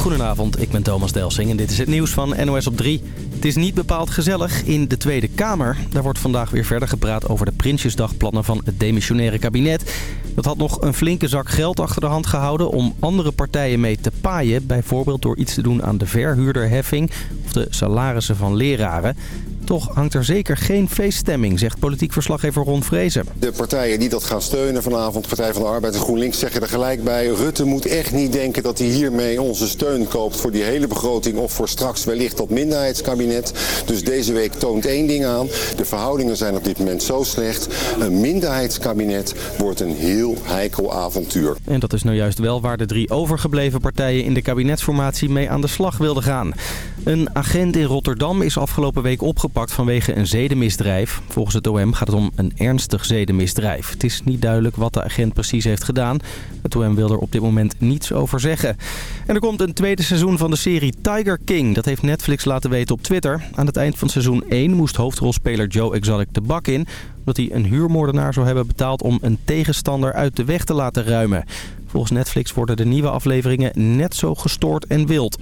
Goedenavond, ik ben Thomas Delsing en dit is het nieuws van NOS op 3. Het is niet bepaald gezellig in de Tweede Kamer. Daar wordt vandaag weer verder gepraat over de Prinsjesdagplannen van het demissionaire kabinet. Dat had nog een flinke zak geld achter de hand gehouden om andere partijen mee te paaien. Bijvoorbeeld door iets te doen aan de verhuurderheffing of de salarissen van leraren. Toch hangt er zeker geen feeststemming, zegt politiek verslaggever Ron Vrezen. De partijen die dat gaan steunen vanavond, Partij van de Arbeid en GroenLinks, zeggen er gelijk bij... Rutte moet echt niet denken dat hij hiermee onze steun koopt voor die hele begroting... of voor straks wellicht dat minderheidskabinet. Dus deze week toont één ding aan. De verhoudingen zijn op dit moment zo slecht. Een minderheidskabinet wordt een heel heikel avontuur. En dat is nou juist wel waar de drie overgebleven partijen in de kabinetsformatie mee aan de slag wilden gaan. Een agent in Rotterdam is afgelopen week opgepakt vanwege een zedenmisdrijf. Volgens het OM gaat het om een ernstig zedenmisdrijf. Het is niet duidelijk wat de agent precies heeft gedaan. Het OM wil er op dit moment niets over zeggen. En er komt een tweede seizoen van de serie Tiger King. Dat heeft Netflix laten weten op Twitter. Aan het eind van seizoen 1 moest hoofdrolspeler Joe Exotic de bak in... omdat hij een huurmoordenaar zou hebben betaald om een tegenstander uit de weg te laten ruimen. Volgens Netflix worden de nieuwe afleveringen net zo gestoord en wild.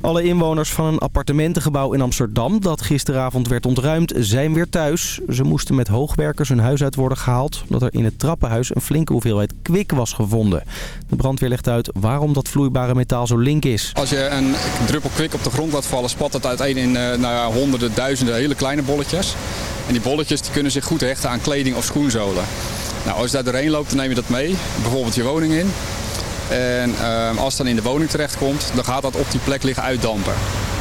Alle inwoners van een appartementengebouw in Amsterdam dat gisteravond werd ontruimd zijn weer thuis. Ze moesten met hoogwerkers hun huis uit worden gehaald omdat er in het trappenhuis een flinke hoeveelheid kwik was gevonden. De brandweer legt uit waarom dat vloeibare metaal zo link is. Als je een druppel kwik op de grond laat vallen spat dat uiteen in uh, nou honderden, duizenden hele kleine bolletjes. En die bolletjes die kunnen zich goed hechten aan kleding of schoenzolen. Nou, als je daar doorheen loopt dan neem je dat mee, bijvoorbeeld je woning in. En uh, als het dan in de woning terechtkomt, dan gaat dat op die plek liggen uitdampen.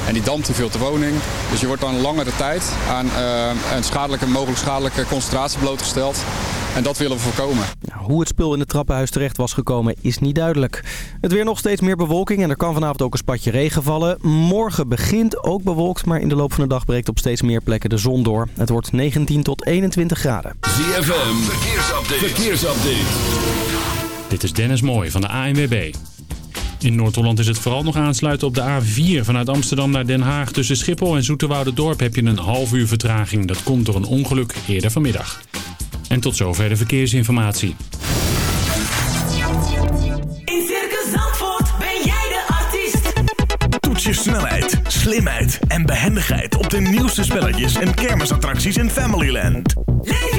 En die dampt die vult de woning. Dus je wordt dan langere tijd aan uh, een schadelijke, mogelijk schadelijke concentratie blootgesteld. En dat willen we voorkomen. Nou, hoe het spul in het trappenhuis terecht was gekomen is niet duidelijk. Het weer nog steeds meer bewolking en er kan vanavond ook een spatje regen vallen. Morgen begint ook bewolkt, maar in de loop van de dag breekt op steeds meer plekken de zon door. Het wordt 19 tot 21 graden. ZFM, verkeersupdate. verkeersupdate. Dit is Dennis Mooij van de ANWB. In Noord-Holland is het vooral nog aansluiten op de A4 vanuit Amsterdam naar Den Haag. Tussen Schiphol en Dorp heb je een half uur vertraging. Dat komt door een ongeluk eerder vanmiddag. En tot zover de verkeersinformatie. In Circus Zandvoort ben jij de artiest. Toets je snelheid, slimheid en behendigheid op de nieuwste spelletjes en kermisattracties in Familyland. Leef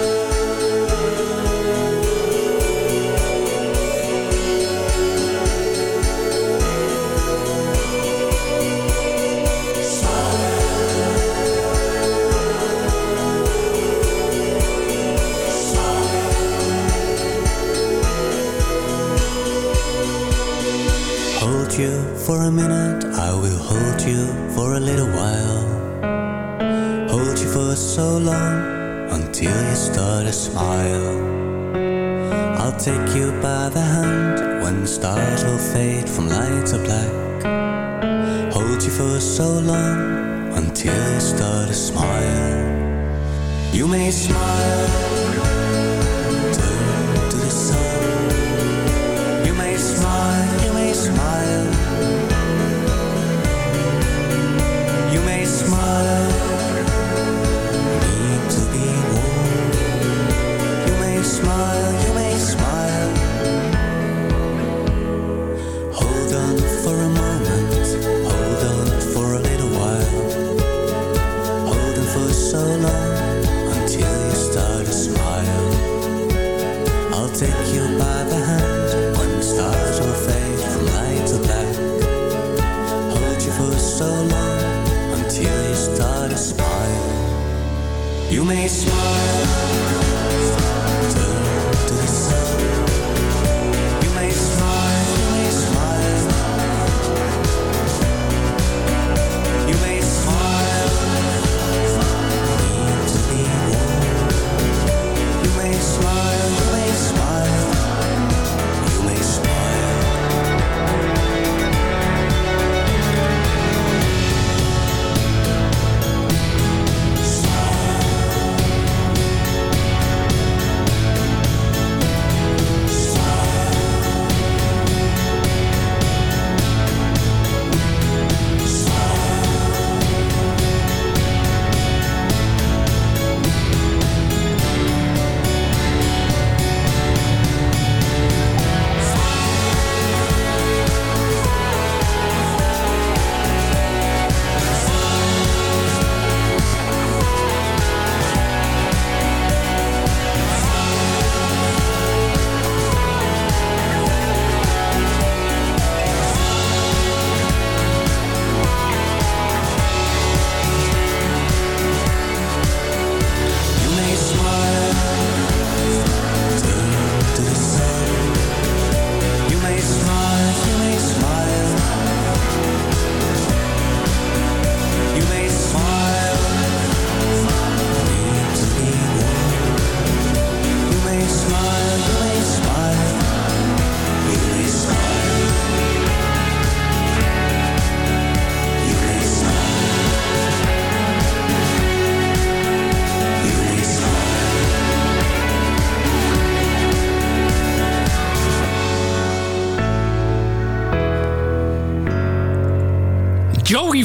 Take you by the hand when stars will fade from light to black. Hold you for so long until you start to smile. You may smile. May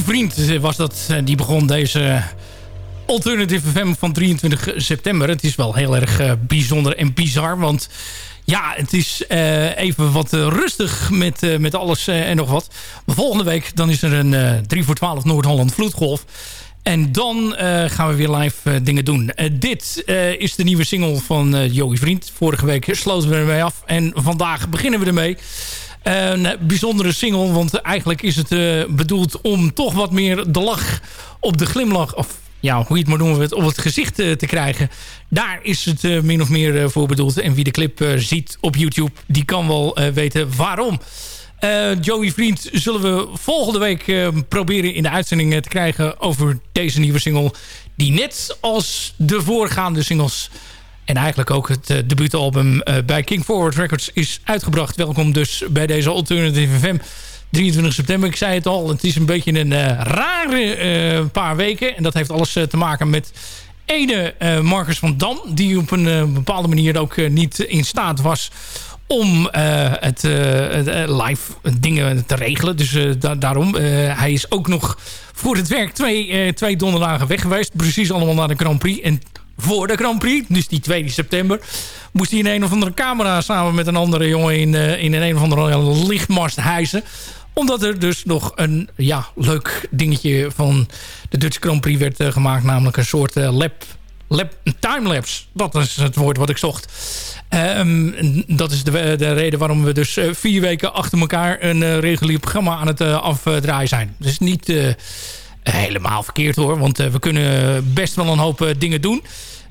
Vriend was dat. eh, Die begon deze Alternative FM van 23 september. Het is wel heel erg eh, bijzonder en bizar. Want ja, het is eh, even wat rustig met, met alles en nog wat. Volgende week dan is er een eh 3 voor 12 Noord-Holland vloedgolf. En dan gaan we weer live dingen doen. Dit is de nieuwe single van Joey Vriend. Vorige week sloten we ermee af. En vandaag beginnen we ermee. Een bijzondere single, want eigenlijk is het eh, bedoeld om toch wat meer de lach op de glimlach... of ja, hoe je het maar noemen, op het gezicht eh, te krijgen. Daar is het eh, min of meer voor bedoeld. En wie de clip ziet op YouTube, die kan wel weten waarom. Joey Vriend zullen we volgende week proberen in de uitzending te krijgen... over deze nieuwe single, die net als de voorgaande singles... En eigenlijk ook het uh, debuutalbum uh, bij King Forward Records is uitgebracht. Welkom dus bij deze Alternative FM. 23 september, ik zei het al. Het is een beetje een uh, rare paar weken. En dat heeft alles te maken met ene Marcus van Dam. Die op een bepaalde manier ook niet in staat was om het, live dingen te regelen. Dus da daarom. hij is ook nog voor het werk twee, twee donderdagen weg geweest. Precies allemaal naar de Grand Prix. En voor de Grand Prix, dus die 2 september... moest hij in een of andere camera samen met een andere jongen... in, uh, in een, of andere lichtmast hijsen omdat er dus nog een ja, leuk dingetje van de Dutch Grand Prix werd uh, gemaakt. Namelijk een soort uh, lab, lab, timelapse. Dat is het woord wat ik zocht. Um, dat is de, de, reden waarom we dus vier weken achter elkaar... een regulier programma aan het afdraaien zijn. Dus niet helemaal verkeerd hoor. Want we kunnen best wel een hoop dingen doen.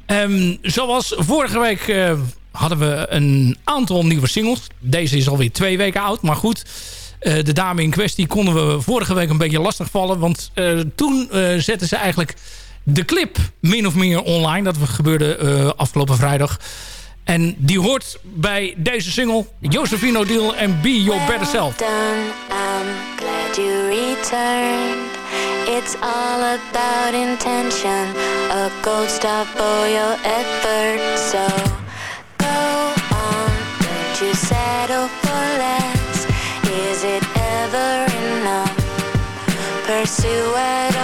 Um, zoals vorige week uh, hadden we een aantal nieuwe singles. Deze is alweer twee weken oud. Maar goed, de dame in kwestie konden we vorige week een beetje lastig vallen. Want toen zetten ze eigenlijk de clip min of meer online. Dat gebeurde afgelopen vrijdag. En die hoort bij deze single. Josephine O'Deal en Be Your Better Self. Glad you returned. It's all about intention, a gold star for your effort. So go on, don't you settle for less. Is it ever enough? Pursue at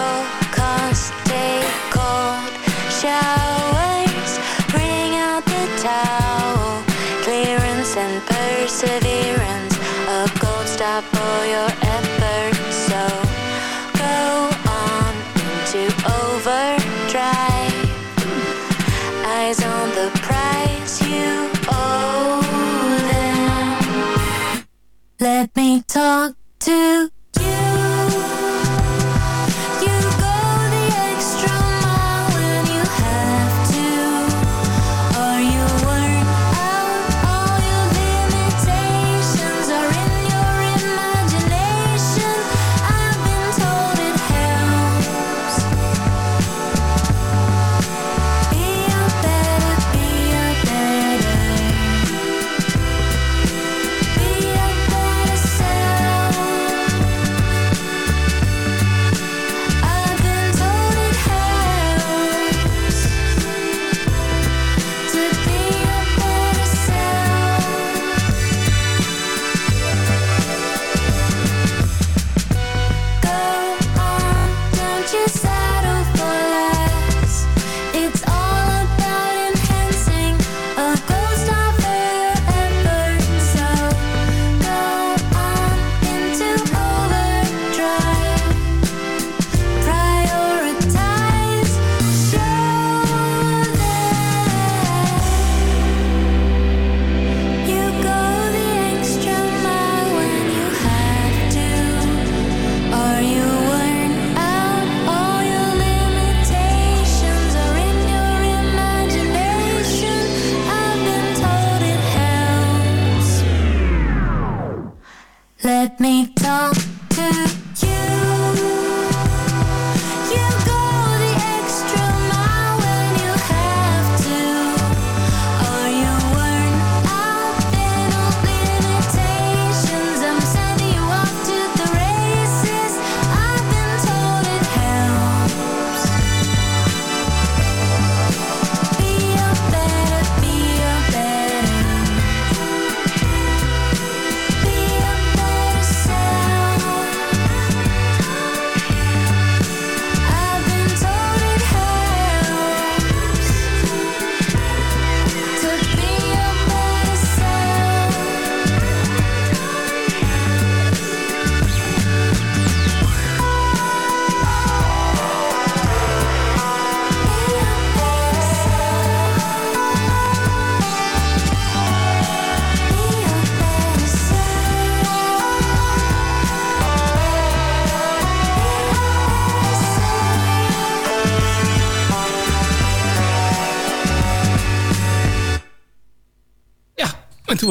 dog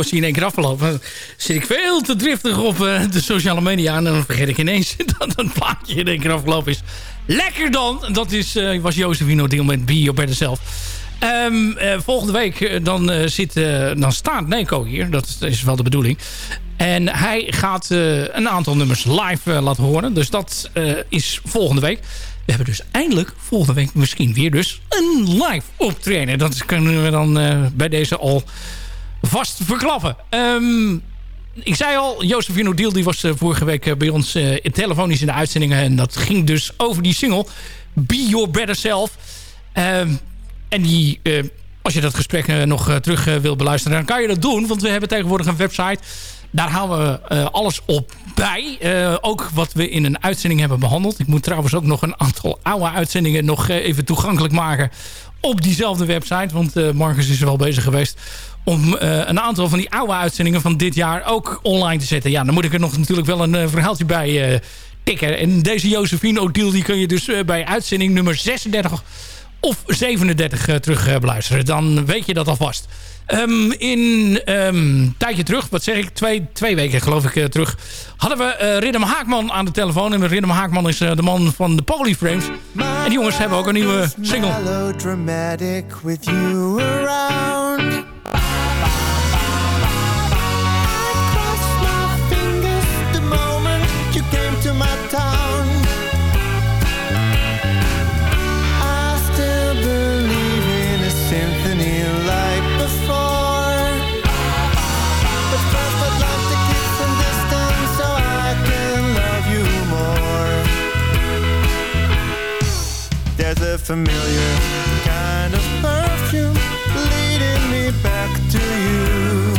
was hij in één keer afgelopen. Zit ik veel te driftig op eh, de sociale media. En dan vergeet ik ineens dat dat plaatje in één keer afgelopen is. Lekker dan! Dat is, eh, was Jozefino deel met Be Your Better Self. Ehm, eh, volgende week dan, zit, dan staat Neko hier. Dat is wel de bedoeling. En hij gaat een aantal nummers live laten horen. Dus dat is volgende week. We hebben dus eindelijk volgende week misschien weer dus een live optreden. Dat kunnen we dan bij deze al vast verklappen. Ehm, ik zei al, Josephine Deal die was eh, vorige week eh, bij ons eh, telefonisch in de uitzendingen. En dat ging dus over die single Be Your Better Self. Ehm, en die, als je dat gesprek nog terug wil beluisteren, dan kan je dat doen. Want we hebben tegenwoordig een website. Daar houden we alles op bij. Ook wat we in een uitzending hebben behandeld. Ik moet trouwens ook nog een aantal oude uitzendingen nog even toegankelijk maken op diezelfde website. Want Marcus is er wel bezig geweest om eh, een aantal van die oude uitzendingen van dit jaar ook online te zetten. Ja, dan moet ik er nog natuurlijk wel een eh, verhaaltje bij eh, tikken. En deze Josephine O'Deal die kun je dus bij uitzending nummer 36 of 37 uh, terug beluisteren. Dan weet je dat alvast. Ehm, in ehm, een tijdje terug, wat zeg ik, twee, twee weken geloof ik terug... hadden we Riddim Haakman aan de telefoon. En Riddim Haakman is de man van de Polyframes. En die jongens hebben ook een nieuwe single. Familiar kind of perfume leading me back to you.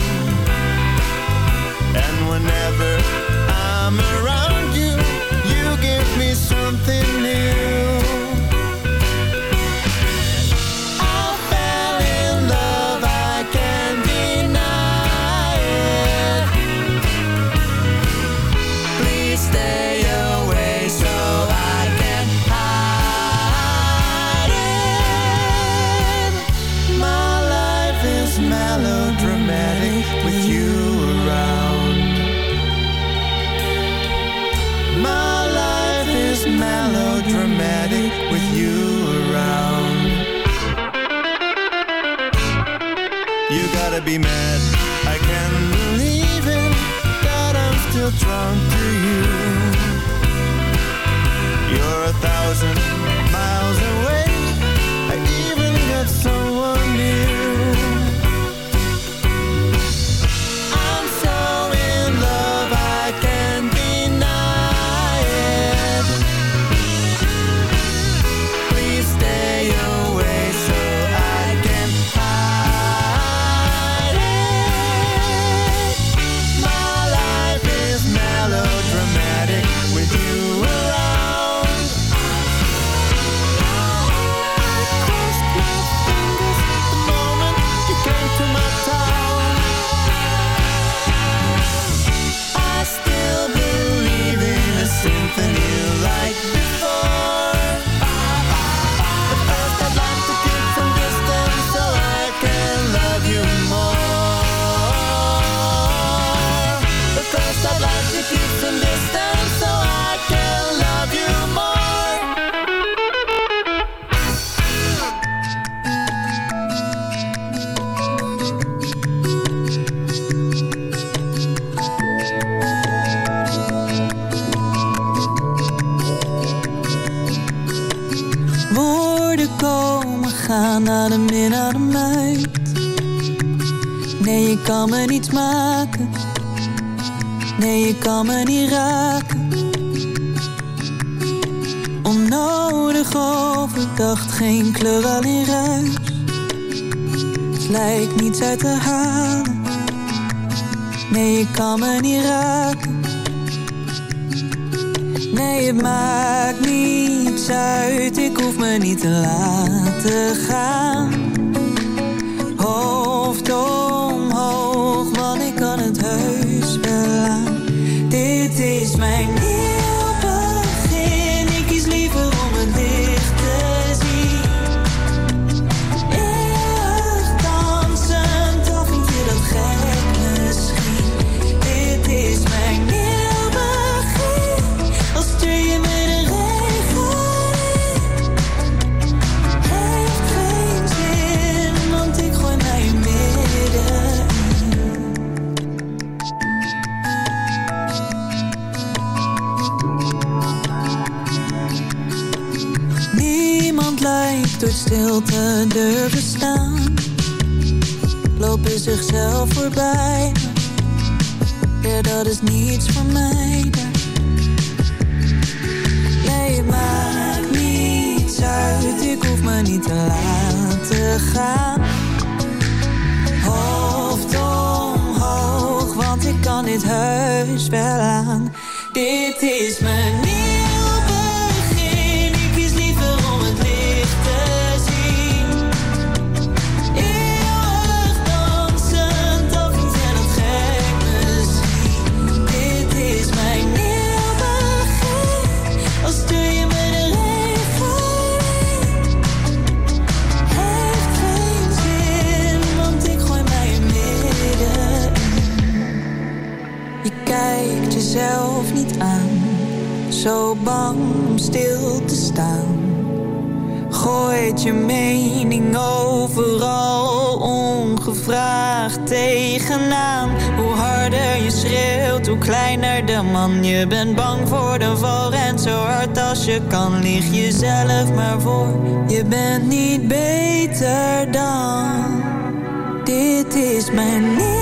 And whenever I'm around you, you give me something new. Gaan adem in, adem uit. Nee, je kan me niet maken. Nee, je kan me niet raken. Onnodig overdacht, geen kleur, alleen ruis. Het lijkt niets uit te halen. Nee, je kan me niet raken. Nee, het maakt niets uit, ik hoef me niet te laten gaan. Hoofd omhoog, want ik kan het heus wel. Dit is mijn stilte durven staan. Lopen zichzelf voorbij. Ja, dat is niets voor mij. Nee, het maakt niets uit. Ik hoef me niet te laten gaan. Hoofd omhoog, want ik kan dit heus wel aan. Dit is mijn bang om stil te staan. Gooit je mening overal ongevraagd tegenaan. Hoe harder je schreeuwt, hoe kleiner de man. Je bent bang voor de val, en zo hard als je kan. Lieg jezelf maar voor, je bent niet beter dan. Dit is mijn nieuw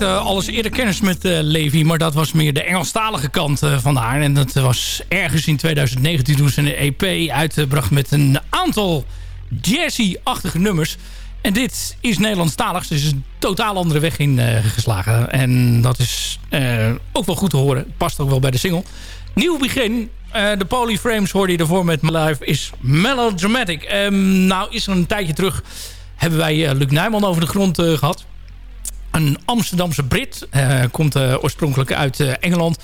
We maakten alles eerder kennis met eh, Levi, maar dat was meer de Engelstalige kant eh, van haar. En dat was ergens in 2019 toen ze een EP uitbracht met een aantal jazzy-achtige nummers. En dit is Nederlandstalig, dus is een totaal andere weg in eh, geslagen. En dat is eh, ook wel goed te horen. Past ook wel bij de single. Nieuw begin. Eh, de Polyframes hoorde je ervoor met My Life is Melodramatic. Ehm, nou is er een tijdje terug... hebben wij eh, Luc Nijman over de grond eh, gehad. Een Amsterdamse Brit. eh, komt eh, oorspronkelijk uit eh, Engeland.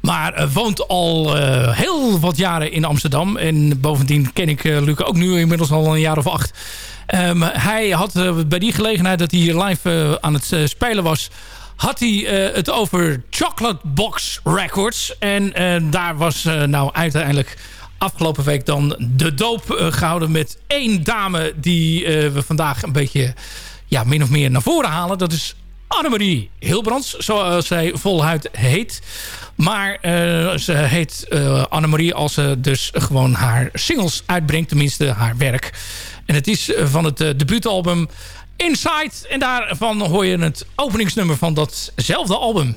Maar woont al heel wat jaren in Amsterdam. En bovendien ken ik Luc ook nu inmiddels al een jaar of acht. Ehm, hij had bij die gelegenheid dat hij hier live aan het spelen was... had hij het over Chocolate Box Records. En daar was nou uiteindelijk afgelopen week dan de doop eh, gehouden... met één dame die we vandaag een beetje ja, min of meer naar voren halen. Dat is Annemarie Hilbrands, zoals zij voluit heet. Maar eh, ze heet eh Annemarie als ze dus gewoon haar singles uitbrengt. Tenminste, haar werk. En het is van het eh, debuutalbum Inside. En daarvan hoor je het openingsnummer van datzelfde album.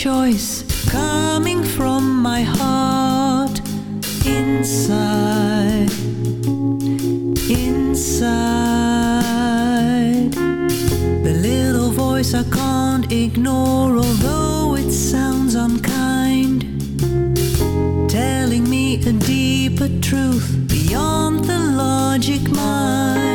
choice coming from my heart inside, inside. The little voice I can't ignore, although it sounds unkind, telling me a deeper truth beyond the logic mind.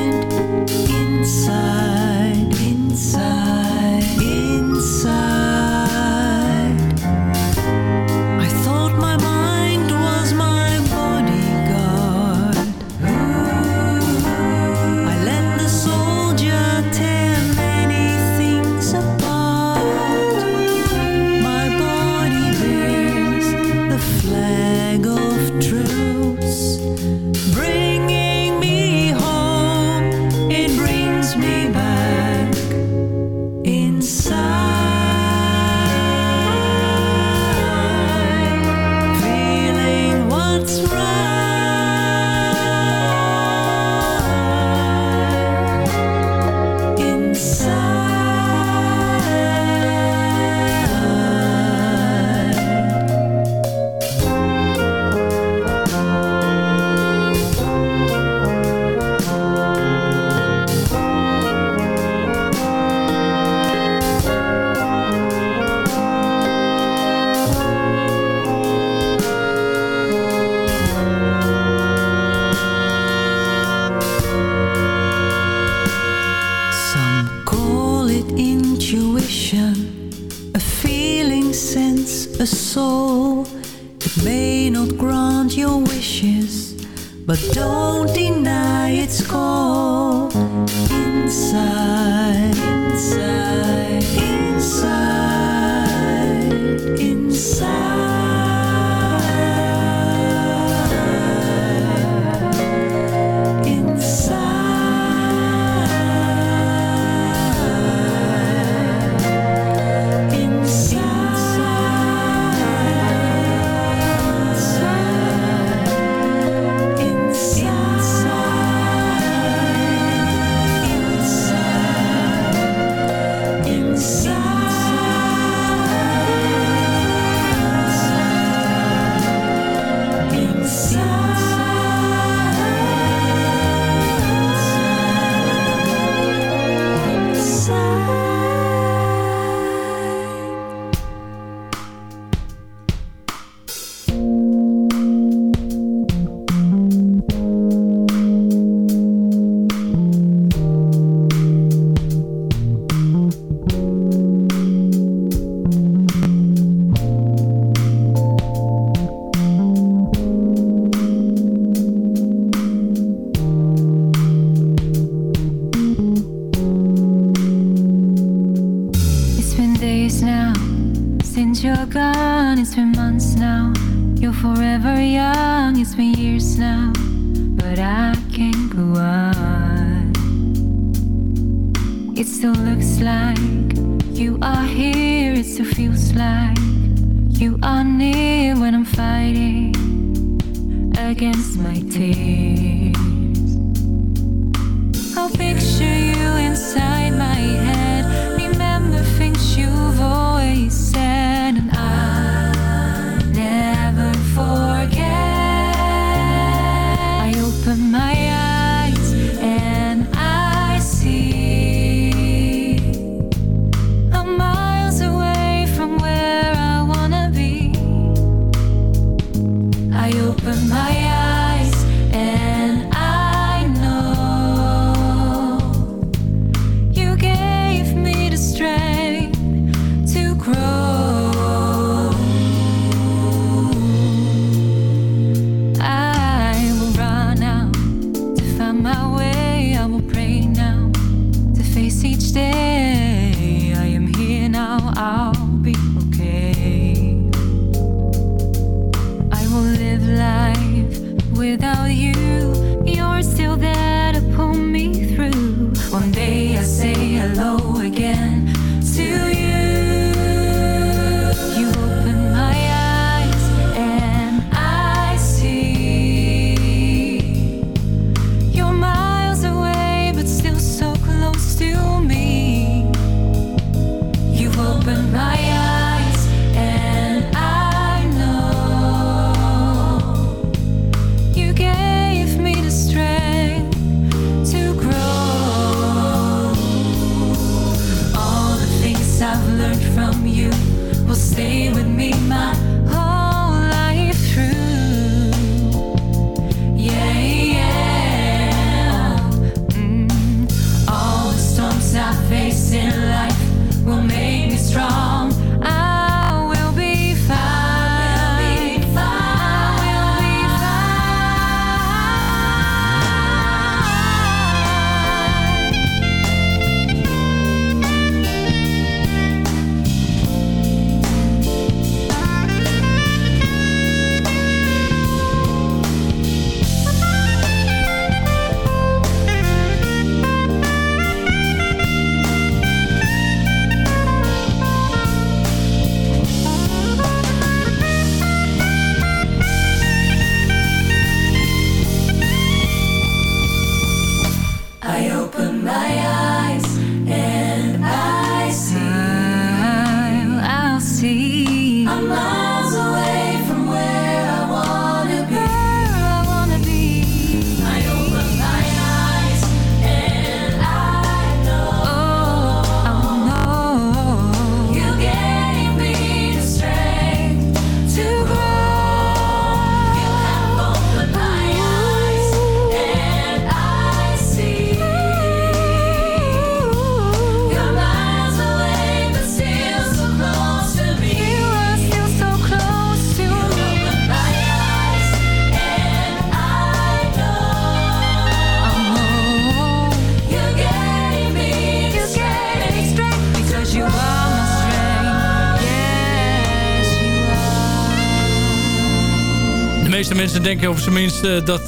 Mensen denken op zijn minst dat eh,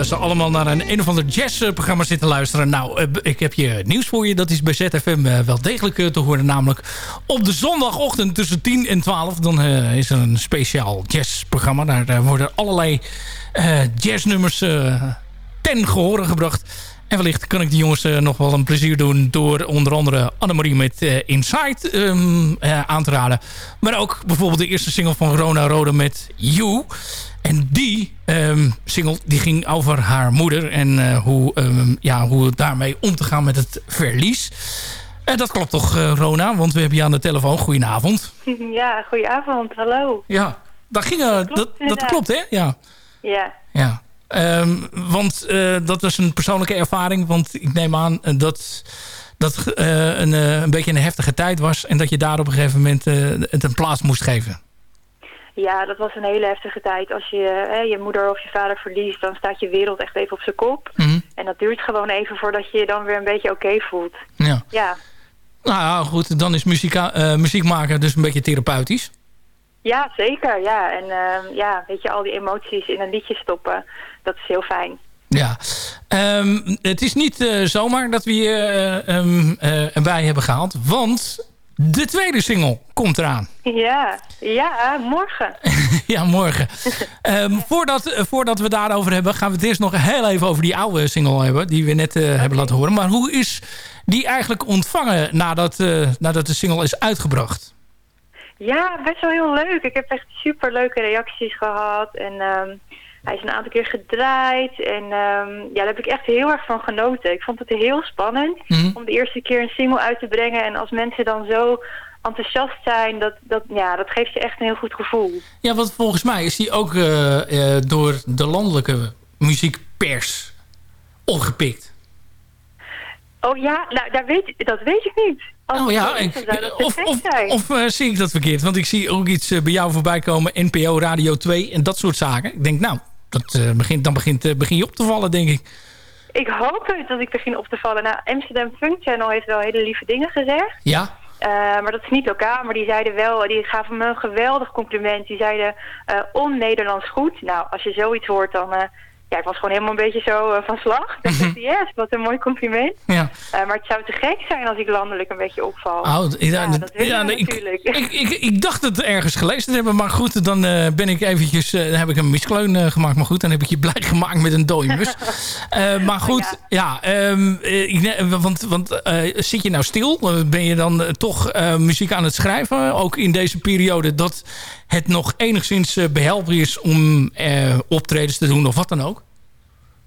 ze allemaal naar een een of ander jazzprogramma zitten luisteren. Nou, eh, ik heb je nieuws voor je. Dat is bij ZFM eh, wel degelijk te horen. Namelijk op de zondagochtend tussen 10 en 12. Dan is er een speciaal jazzprogramma. Daar worden allerlei jazznummers ten gehore gebracht. En wellicht kan ik die jongens eh, nog wel een plezier doen... door onder andere Annemarie met eh, Inside ehm, eh, aan te raden. Maar ook bijvoorbeeld de eerste single van Rona Rode met You. En die ehm, single die ging over haar moeder... en hoe, ehm, ja, hoe het daarmee om te gaan met het verlies. En dat klopt toch, Rona? Want we hebben je aan de telefoon. Goedenavond. Ja, goedenavond. Hallo. Ja, dat, ging, dat, dat inderdaad. klopt, hè? Ja. Ja. Ja. Ehm, want eh, dat was een persoonlijke ervaring. Want ik neem aan eh, dat dat eh, een, een beetje een heftige tijd was. En dat je daar op een gegeven moment het een plaats moest geven. ja, dat was een hele heftige tijd. Als je hè, je moeder of je vader verliest, dan staat je wereld echt even op zijn kop. Mhm. En dat duurt gewoon even voordat je je dan weer een beetje oké voelt. Ja. Ja. Nou ja, goed. Dan is muziek maken dus een beetje therapeutisch. Ja, zeker. Ja. En ehm, ja, weet je, al die emoties in een liedje stoppen, dat is heel fijn. Ja. Ehm, het is niet eh, zomaar dat we je ehm, eh, erbij hebben gehaald. Want de tweede single komt eraan. Ja, ja, morgen. ja, morgen. Ehm, voordat, eh, voordat we daarover hebben, gaan we het eerst nog heel even over die oude single hebben. Die we net eh, hebben laten horen. Maar hoe is die eigenlijk ontvangen nadat, nadat de single is uitgebracht? Ja, best wel heel leuk. Ik heb echt super leuke reacties gehad. En ehm, hij is een aantal keer gedraaid. En ehm, ja, daar heb ik echt heel erg van genoten. Ik vond het heel spannend Mhm. om de eerste keer een single uit te brengen. En als mensen dan zo enthousiast zijn, dat, dat, ja, dat geeft je echt een heel goed gevoel. Ja, want volgens mij is die ook eh, eh, door de landelijke muziekpers opgepikt. Oh ja, nou, daar weet, dat weet ik niet. Als Oh ja, ik- of, of, of eh, zie ik dat verkeerd? Want ik zie ook iets eh, bij jou voorbij komen. NPO Radio 2 en dat soort zaken. Ik denk, nou, dat, eh, begint, dan begint, begin je op te vallen, denk ik. Ik hoop het dat ik begin op te vallen. Nou, Amsterdam Funk Channel heeft wel hele lieve dingen gezegd. Ja? Maar dat is niet lokaal, maar die zeiden wel, die gaven me een geweldig compliment. Die zeiden eh on-Nederlands goed. Nou, als je zoiets hoort, dan... ja, ik was gewoon helemaal een beetje zo eh, van slag. Ik dacht, yes, wat een mooi compliment. Ja. Eh, maar het zou te gek zijn als ik landelijk een beetje opval. Oh, ja, ja, dat ja, nee, ik, natuurlijk. ik, ik, ik dacht het ergens gelezen te hebben, maar goed, dan eh, ben ik eventjes, dan heb ik een miskleun gemaakt. Maar goed, dan heb ik je blij gemaakt met een dode mus. Maar goed, ja, ehm, eh, ik want, want zit je nou stil? Ben je dan toch muziek aan het schrijven? Ook in deze periode dat het nog enigszins eh, behelpen is om eh, optredens te doen of wat dan ook?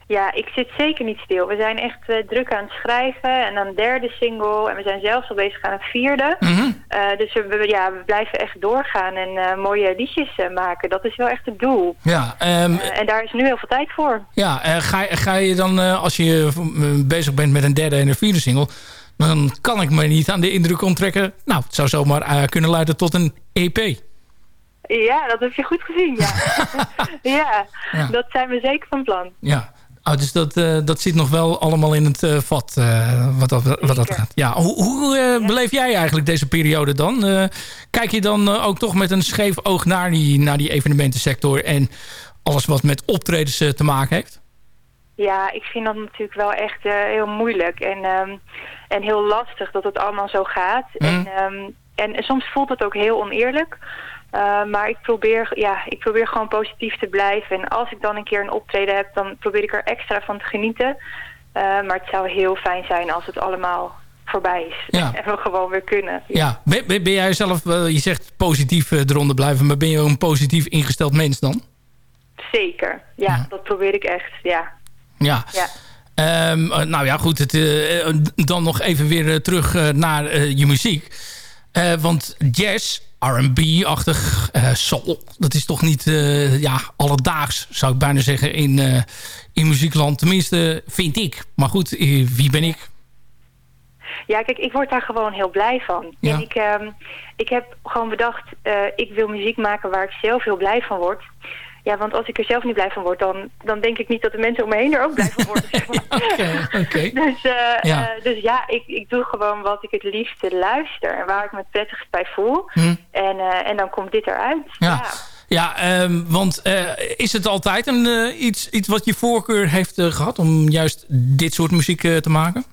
Ja, ik zit zeker niet stil. We zijn echt eh, druk aan het schrijven en dan een derde single. En we zijn zelfs al bezig aan een vierde. Eh, dus we, we- ja, we blijven echt doorgaan en mooie liedjes maken. Dat is wel echt het doel. Ja, ehm, Eh, en daar is nu heel veel tijd voor. ja ga, ga je dan, als je bezig bent met een derde en een vierde single... dan kan ik me niet aan de indruk onttrekken... nou, het zou zomaar kunnen leiden tot een EP. Ja, dat heb je goed gezien, ja. ja, Ja. dat zijn we zeker van plan. Ja. Oh, dus dat, eh, dat zit nog wel allemaal in het eh, vat, eh, wat, dat, wat dat gaat. Ja, hoe hoe beleef jij eigenlijk deze periode dan? Kijk je dan ook toch met een scheef oog naar die, naar die evenementensector... en alles wat met optredens te maken heeft? Ja, ik vind dat natuurlijk wel echt heel moeilijk en, ehm, en heel lastig dat het allemaal zo gaat. En, ehm, en soms voelt het ook heel oneerlijk. Uh, maar ik probeer, ja, ik probeer gewoon positief te blijven. En als ik dan een keer een optreden heb, dan probeer ik er extra van te genieten. Uh, maar het zou heel fijn zijn als het allemaal voorbij is. Ja. En we gewoon weer kunnen. Ja, ben, ben ben jij zelf, eh, je zegt positief eh, eronder blijven... maar ben je een positief ingesteld mens dan? Zeker. Ja, dat probeer ik echt. Ja. Ja. Ehm, eh, nou ja, goed. Het, eh, eh, dan nog even weer eh, terug eh, naar eh, je muziek. Eh, want jazz, R&B-achtig, eh, soul... dat is toch niet eh, ja, alledaags, zou ik bijna zeggen, in, eh, in muziekland. Tenminste, vind ik. Maar goed, wie ben ik? Ja, kijk, ik word daar gewoon heel blij van. Ja. En ik, ehm, ik heb gewoon bedacht, ik wil muziek maken waar ik zelf heel blij van word. Ja, want als ik er zelf niet blij van word, dan, dan denk ik niet dat de mensen om me heen er ook blij van worden. Oké, oké. Dus, eh, Ja. eh, dus ja, ik, ik doe gewoon wat ik het liefste luister en waar ik me het prettigst bij voel. Hm. En, eh, en dan komt dit eruit. Ja, ja ehm, want is het altijd een, iets, iets wat je voorkeur heeft eh, gehad... om juist dit soort muziek te maken?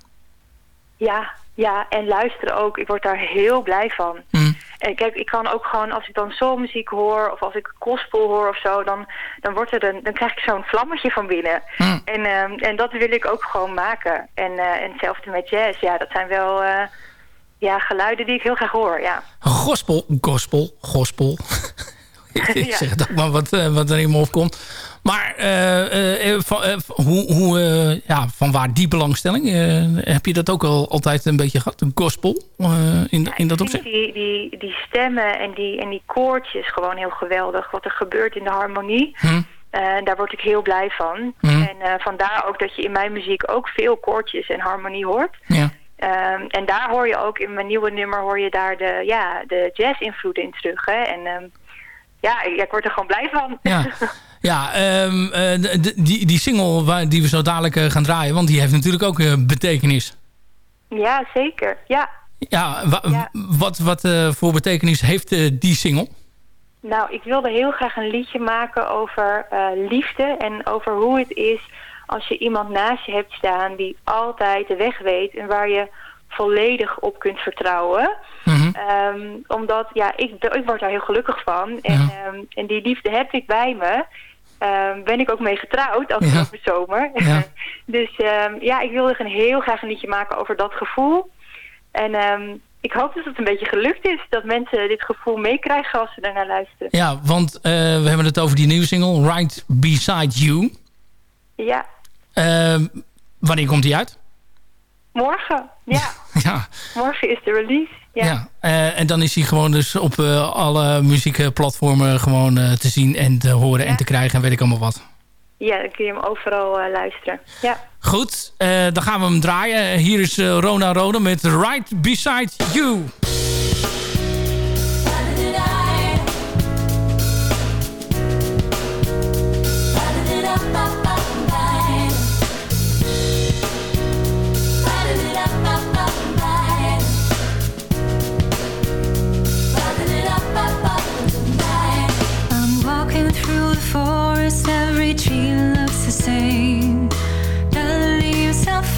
Ja, ja, en luisteren ook. Ik word daar heel blij van. Hm. En kijk, ik kan ook gewoon, als ik dan soulmuziek hoor... of als ik gospel hoor of zo... dan, dan, wordt er een, dan krijg ik zo'n vlammetje van binnen. Hm. En, ehm, en dat wil ik ook gewoon maken. En, eh, en hetzelfde met jazz. Ja, dat zijn wel eh, ja, geluiden die ik heel graag hoor, ja. Gospel, gospel, gospel. ik Ja. zeg het ook maar wat, eh, wat er in me opkomt. Maar eh, eh, van, eh, hoe, hoe, ja, van waar die belangstelling? Heb je dat ook al altijd een beetje gehad? Een gospel in, in dat Ik vind opzicht? die, die, die stemmen en die, en die koortjes gewoon heel geweldig. Wat er gebeurt in de harmonie. Hm. Daar word ik heel blij van. Hm. En vandaar ook dat je in mijn muziek ook veel koortjes en harmonie hoort. Ja. Ehm, en daar hoor je ook in mijn nieuwe nummer hoor je daar de, ja, de jazz-invloed in terug. Hè? En ehm, ja, ik, ik word er gewoon blij van. Ja, ja ehm, eh, die, die single waar, die we zo dadelijk eh, gaan draaien... want die heeft natuurlijk ook eh, betekenis. ja, zeker. Ja. Ja, wa- wat, wat voor betekenis heeft die single? Nou, ik wilde heel graag een liedje maken over liefde en over hoe het is als je iemand naast je hebt staan die altijd de weg weet en waar je volledig op kunt vertrouwen. Ehm, omdat, ja, ik, ik word daar heel gelukkig van. En, ehm, en die liefde heb ik bij me. Ehm, ben ik ook mee getrouwd afgelopen zomer. Ja. dus ehm, ja, ik wilde gewoon heel graag een liedje maken over dat gevoel. En ehm, ik hoop dat het een beetje gelukt is. Dat mensen dit gevoel meekrijgen als ze daarnaar luisteren. Ja, want eh, we hebben het over die nieuwe single... Right Beside You. Ja, wanneer komt die uit? morgen. Ja, Ja, morgen is de release. Ja. Eh, en dan is hij gewoon dus op eh, alle muziekplatformen gewoon eh, te zien en te horen en te krijgen en weet ik allemaal wat. ja dan kun je hem overal luisteren. Ja. Goed, dan gaan we hem draaien. Hier is eh, Rona Rode met Right Beside You.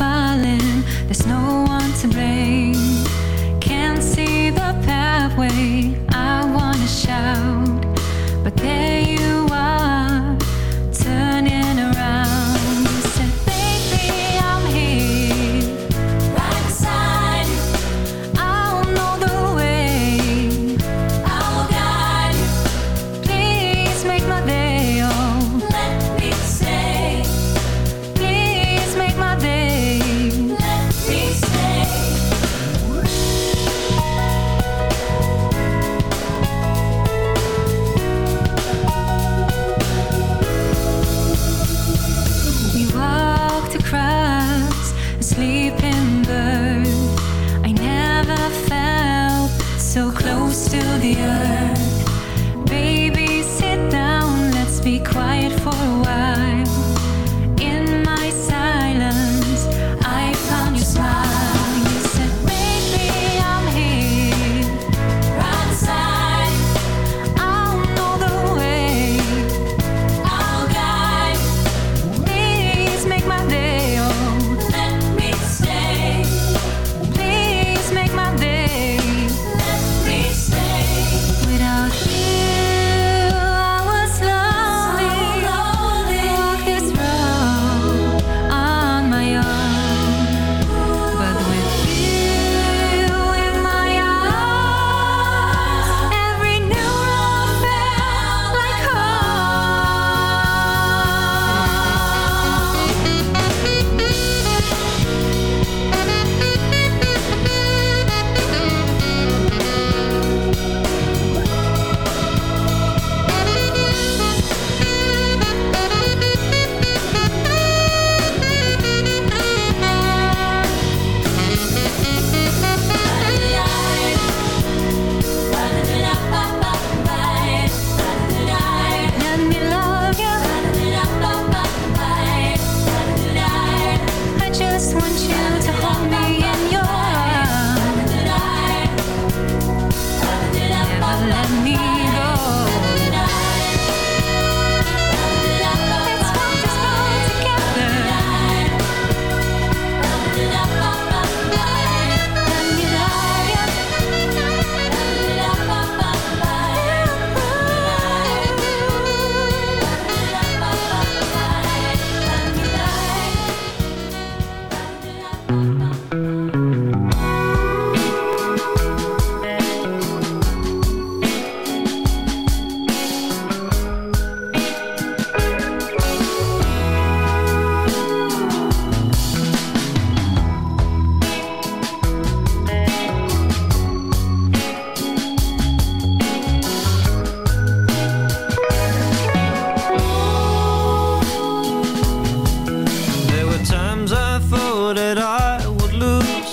find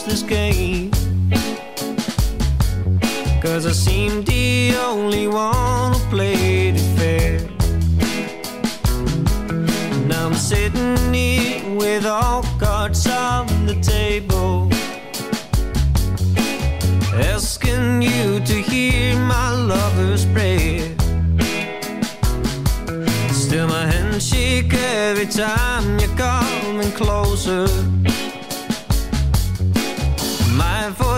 this game. Cause I seem the only one who played it fair. Now I'm sitting here with all cards on the table. Asking you to hear my lover's prayer. Still my hands shake every time you're coming closer.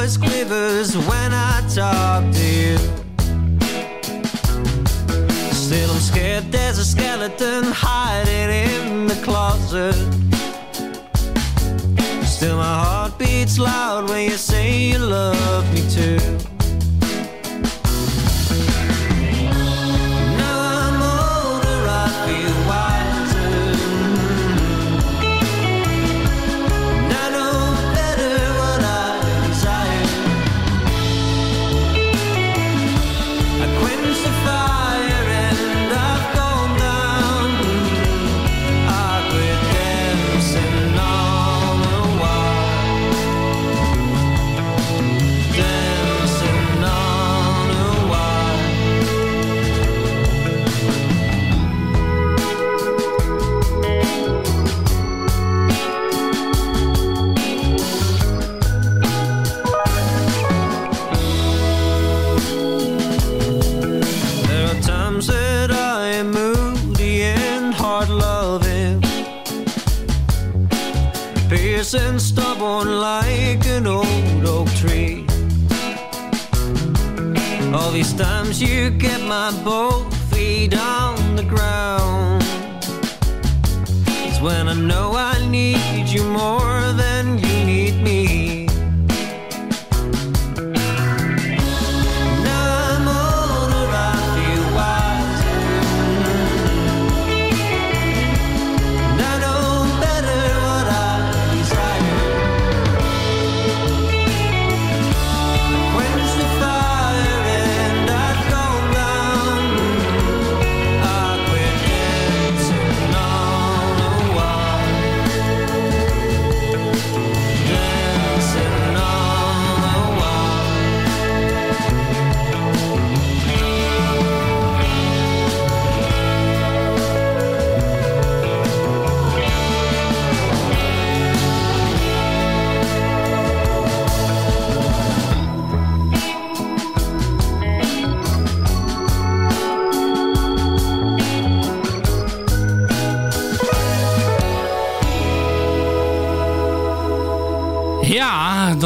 Voice quivers when I talk to you. Still I'm scared there's a skeleton hiding in the closet. Still my heart beats loud when you say you love me too. Fierce and stubborn like an old oak tree. All these times you get my both feet on the ground. It's when I know I need you more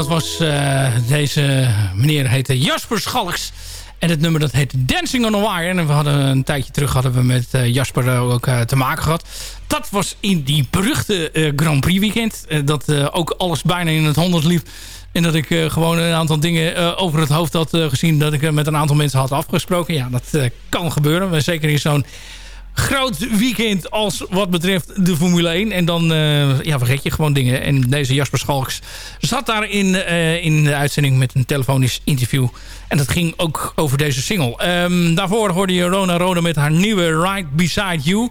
dat was eh, deze meneer heette Jasper Schalks. En het nummer dat heette Dancing on a Wire. En we hadden een tijdje terug hadden we met eh, Jasper ook eh, te maken gehad. Dat was in die beruchte Grand Prix weekend. dat ook alles bijna in het honderd liep. En dat ik gewoon een aantal dingen over het hoofd had gezien... dat ik met een aantal mensen had afgesproken. Ja, dat kan gebeuren. Maar zeker in zo'n groot weekend als wat betreft de Formule 1. En dan eh, ja, vergeet je gewoon dingen. En deze Jasper Schalks zat daar in, eh, in de uitzending met een telefonisch interview. En dat ging ook over deze single. Ehm, daarvoor hoorde je Rona Rona met haar nieuwe Right Beside You.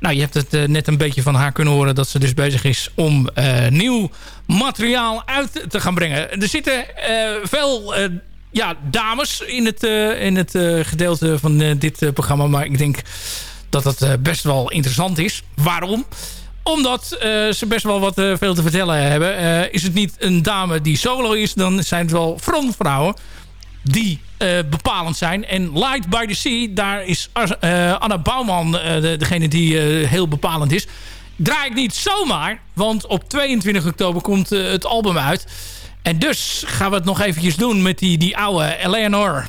Nou, je hebt het eh, net een beetje van haar kunnen horen... dat ze dus bezig is om nieuw materiaal uit te gaan brengen. Er zitten veel ja, dames in het, in het gedeelte van dit programma. Maar ik denk dat dat eh, best wel interessant is. Waarom? Omdat eh, ze best wel wat eh, veel te vertellen hebben. Is het niet een dame die solo is... dan zijn het wel frontvrouwen die bepalend zijn. En Light by the Sea, daar is Anna Bouwman de, degene die heel bepalend is. Draai ik niet zomaar, want op 22 oktober komt het album uit. En dus gaan we het nog eventjes doen met die, die oude Eleanor.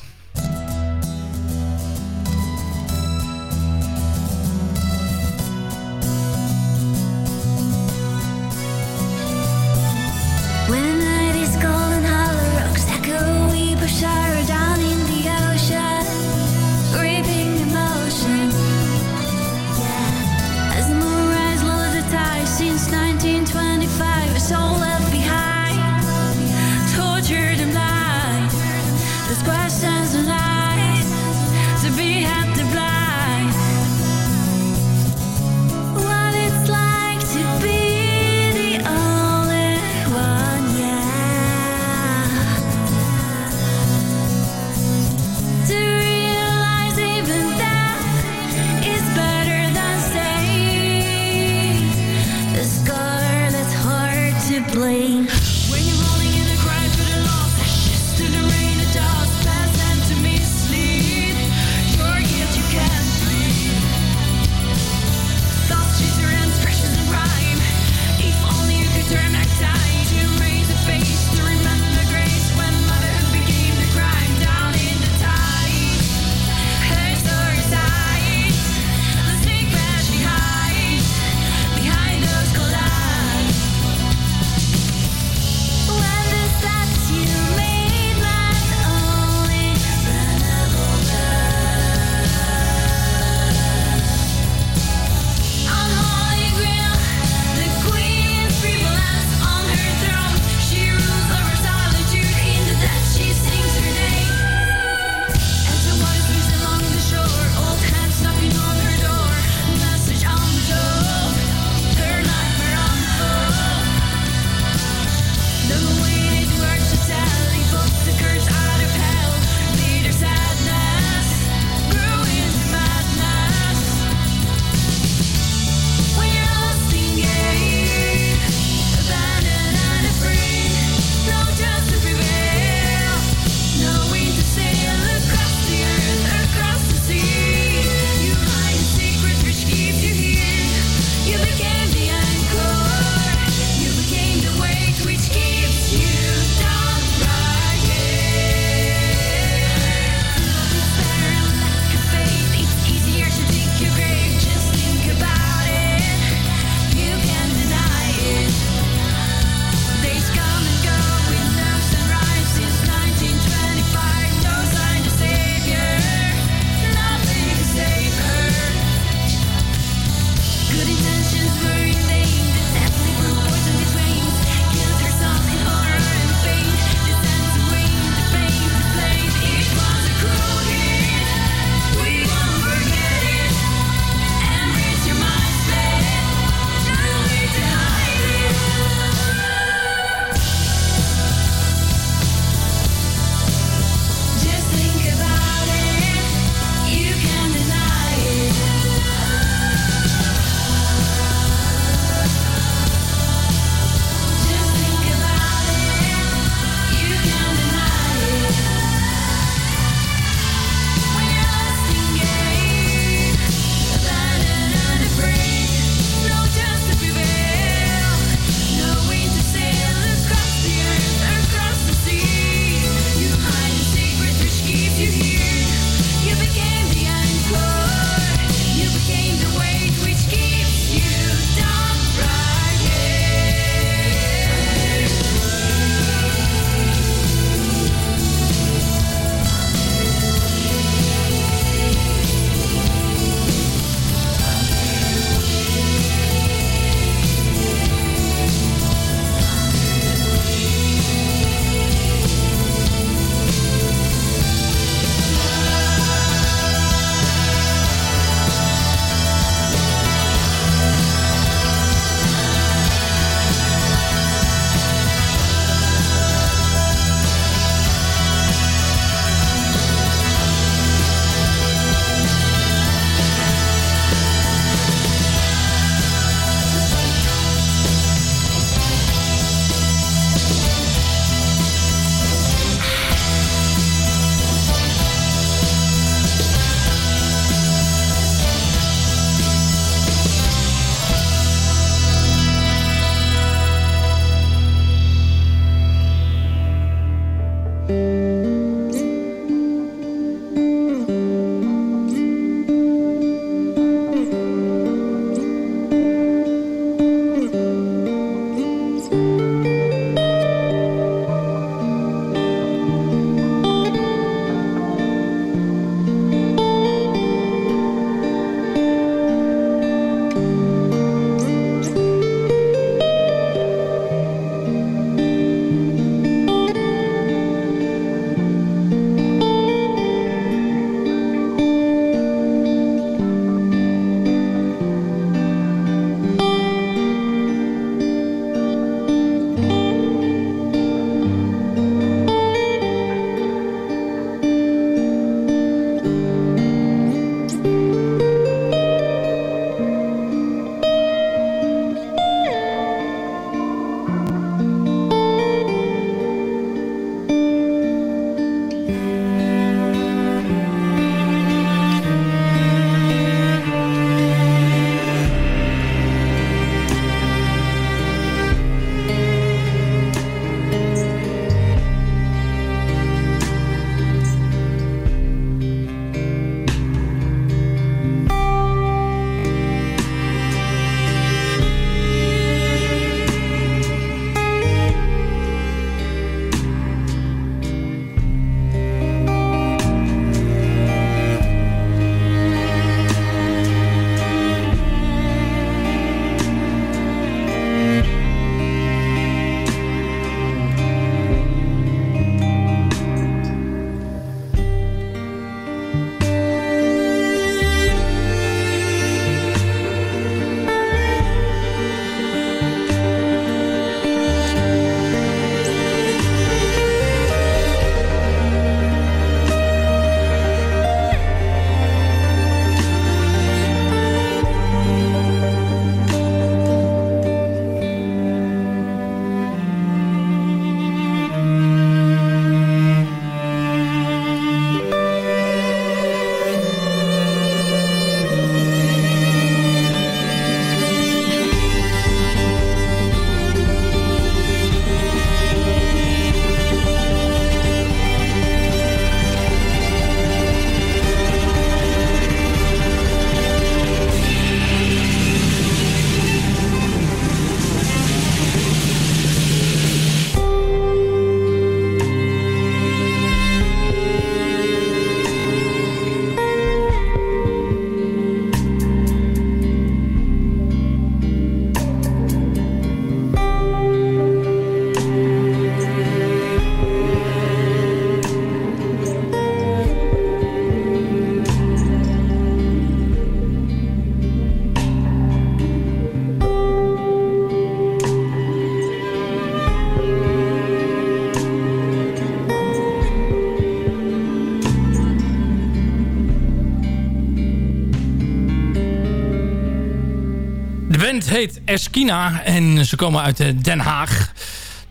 Band heet Eskina en ze komen uit eh, Den Haag.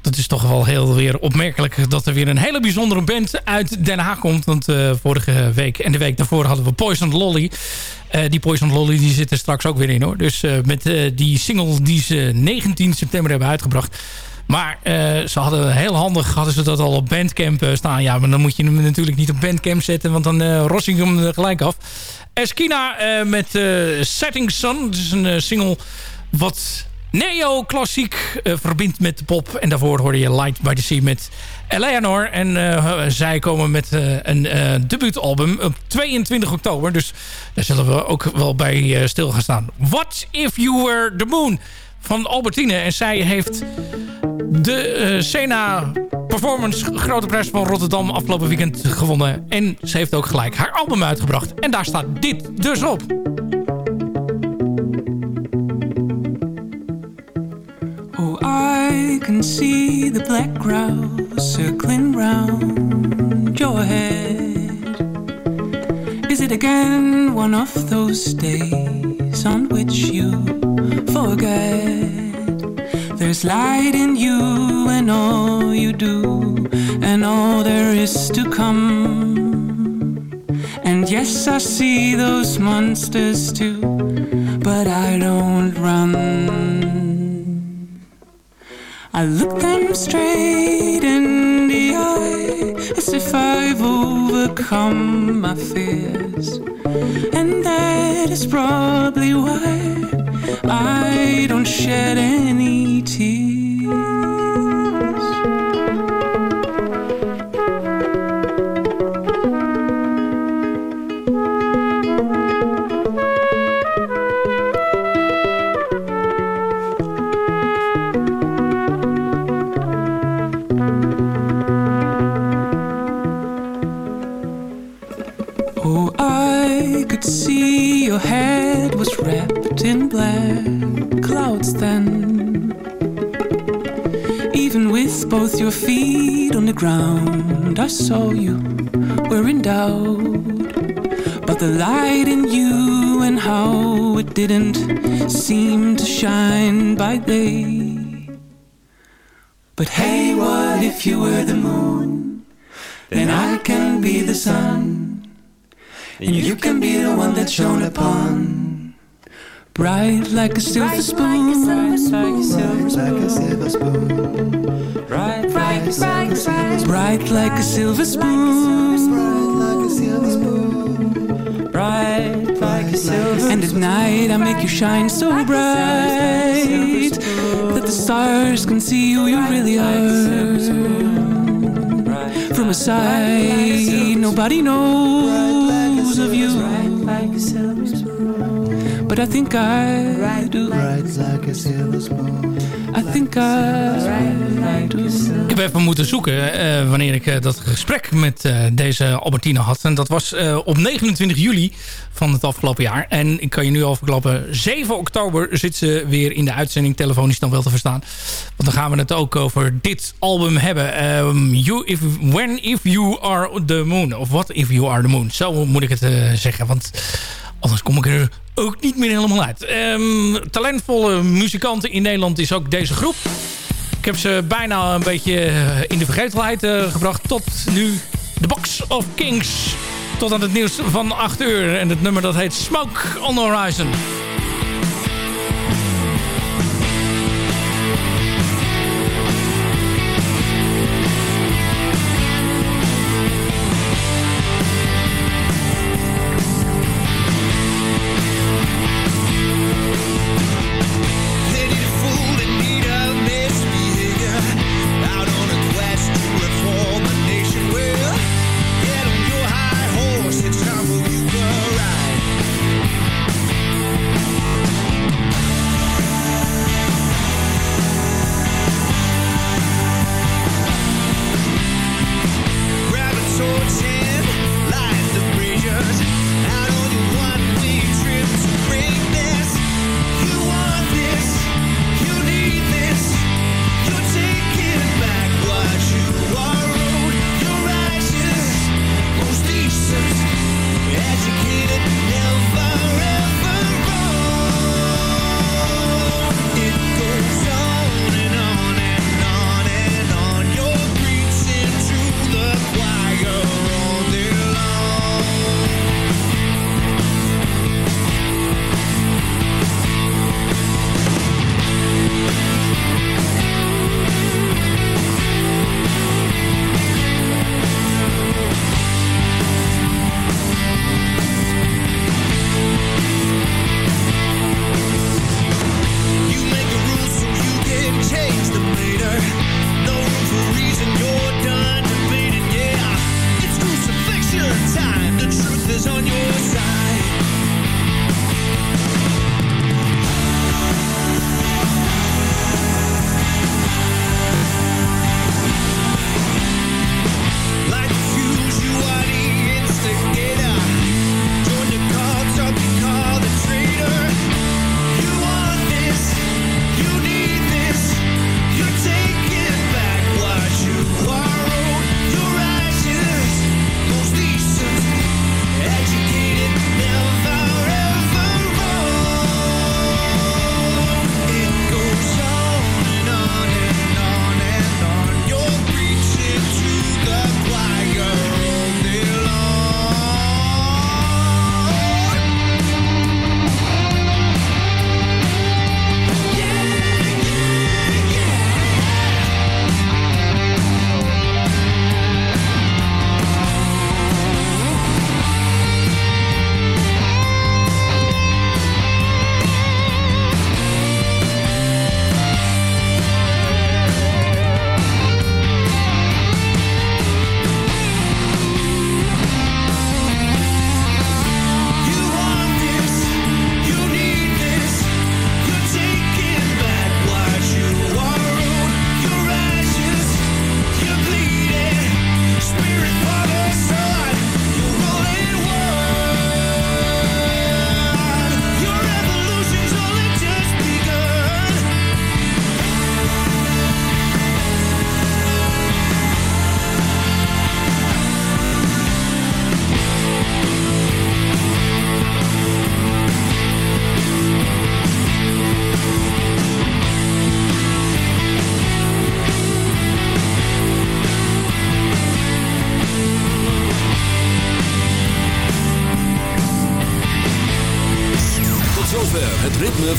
Dat is toch wel heel weer opmerkelijk dat er weer een hele bijzondere band uit Den Haag komt. Want eh, vorige week en de week daarvoor hadden we Poison Lolly. Eh, die Poison Lolly die zit er straks ook weer in hoor. Dus met die single die ze 19 september hebben uitgebracht. Maar ze hadden heel handig hadden ze dat al op Bandcamp staan. Ja, maar dan moet je hem natuurlijk niet op Bandcamp zetten. Want dan uh, ros ik hem er gelijk af. Eskina met Setting Sun. Het is een single wat neo-klassiek eh, verbindt met de pop. En daarvoor hoorde je Light by the Sea met Eleanor. En eh, zij komen met eh, een debuutalbum op 22 oktober. Dus daar zullen we ook wel bij stil gaan staan. What If You Were The Moon van Albertine. En zij heeft de Sena Performance Grote Prijs van Rotterdam afgelopen weekend gewonnen. En ze heeft ook gelijk haar album uitgebracht. En daar staat dit dus op. I can see the black crowd circling round your head. Is it again one of those days on which you forget? There's light in you and all you do, and all there is to come. And yes, I see those monsters too, but I don't run. I look them straight in the eye as if I've overcome my fears. And that is probably why I don't shed any tears. Wrapped in black clouds then. Even with both your feet on the ground, I saw you were in doubt. But the light in you and how it didn't seem to shine by day. But hey, what if you were the moon? Then I can be the sun. And you can be the one that shone upon. Bright like a silver spoon. Bright like a silver spoon. Bright like a silver spoon. Bright like a silver spoon. Bright like a silver spoon. And at night I make you shine so bright that the stars can see who you really are. From a side, nobody knows of you. But I think I do. I think I do. Ik heb even moeten zoeken eh, wanneer ik eh, dat gesprek met eh, deze Albertine had. En dat was eh, op 29 juli van het afgelopen jaar. En ik kan je nu al verklappen, 7 oktober zit ze weer in de uitzending. Telefonisch dan wel te verstaan. Want dan gaan we het ook over dit album hebben. Ehm, you if, when If You Are The Moon. Of What If You Are The Moon. Zo moet ik het eh, zeggen. Want anders kom ik er ook niet meer helemaal uit. Ehm, talentvolle muzikanten in Nederland is ook deze groep. Ik heb ze bijna een beetje eh, in de vergetelheid eh, gebracht. Tot nu de Box of Kings. Tot aan het nieuws van 8 uur. En het nummer dat heet Smoke on the Horizon.